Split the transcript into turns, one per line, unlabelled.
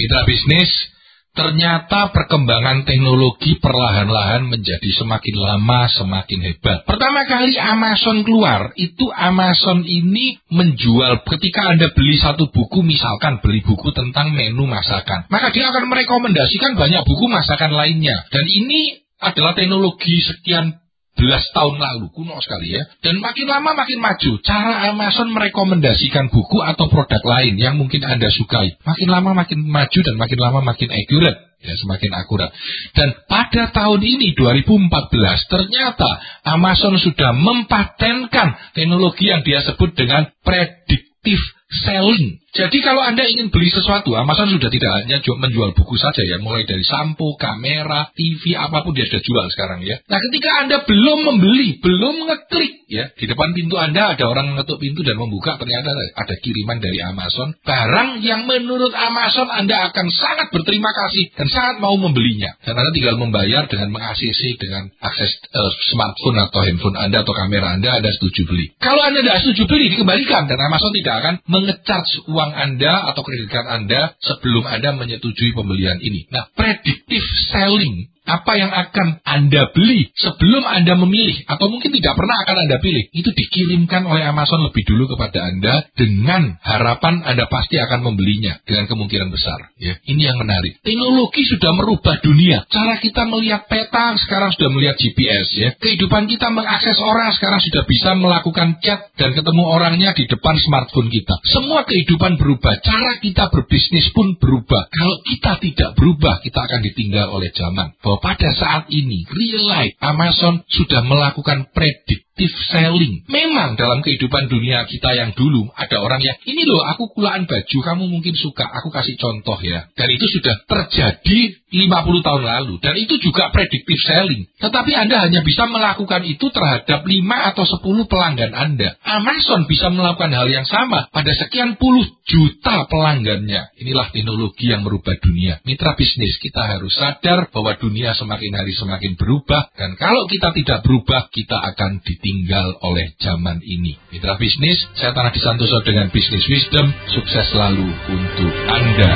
Mitra bisnis, Ternyata perkembangan teknologi perlahan-lahan menjadi semakin lama semakin hebat. Pertama kali Amazon keluar, itu Amazon ini menjual ketika Anda beli satu buku, misalkan beli buku tentang menu masakan. Maka dia akan merekomendasikan banyak buku masakan lainnya. Dan ini adalah teknologi sekian belas tahun lalu, kuno sekali ya. Dan makin lama makin maju. Cara Amazon merekomendasikan buku atau produk lain yang mungkin Anda sukai. Makin lama makin maju dan makin lama makin accurate. Ya, semakin akurat. Dan pada tahun ini 2014 ternyata Amazon sudah mempatenkan teknologi yang dia sebut dengan predictive selling. Jadi kalau Anda ingin beli sesuatu, Amazon sudah tidak hanya menjual buku saja ya, mulai dari sampo, kamera, TV, apa pun dia sudah jual sekarang ya. Nah ketika Anda belum membeli, belum ngeklik ya, di depan pintu Anda ada orang mengetuk pintu dan membuka, ternyata ada kiriman dari Amazon, barang yang menurut Amazon Anda akan sangat berterima kasih dan sangat mau membelinya. Dan Anda tinggal membayar dengan mengaksesi dengan akses uh, smartphone atau handphone Anda atau kamera Anda, Anda setuju beli. Kalau Anda tidak setuju beli, dikembalikan dan Amazon tidak akan mengecharge uang Anda atau kredit card Anda sebelum Anda menyetujui pembelian ini. Nah, predictive selling apa yang akan Anda beli sebelum Anda memilih atau mungkin tidak pernah akan Anda pilih itu dikirimkan oleh Amazon lebih dulu kepada Anda dengan harapan Anda pasti akan membelinya dengan kemungkinan besar ya. Ini yang menarik. Teknologi sudah merubah dunia. Cara kita melihat peta sekarang sudah melihat GPS ya. Kehidupan kita mengakses orang sekarang sudah bisa melakukan chat dan ketemu orangnya di depan smartphone kita. Semua kehidupan berubah. Cara kita berbisnis pun berubah. Kalau kita tidak berubah kita akan ditinggal oleh zaman. Bahwa pada saat ini real life Amazon sudah melakukan predictive selling. Memang dalam kehidupan dunia kita yang dulu ada orang yang ini loh aku kulaan baju kamu mungkin suka aku kasih contoh ya. Dan itu sudah terjadi 50 tahun lalu dan itu juga predictive selling. Tetapi Anda hanya bisa melakukan itu terhadap 5 atau 10 pelanggan Anda. Amazon bisa melakukan hal yang sama pada sekian puluh juta pelanggannya. Inilah teknologi yang merubah dunia. Mitra bisnis kita harus sadar bahwa dunia semakin hari semakin berubah dan kalau kita tidak berubah kita akan ditinggal oleh zaman ini. Mitra bisnis, saya Tanah Disantoso dengan Bisnis Wisdom, sukses selalu untuk Anda.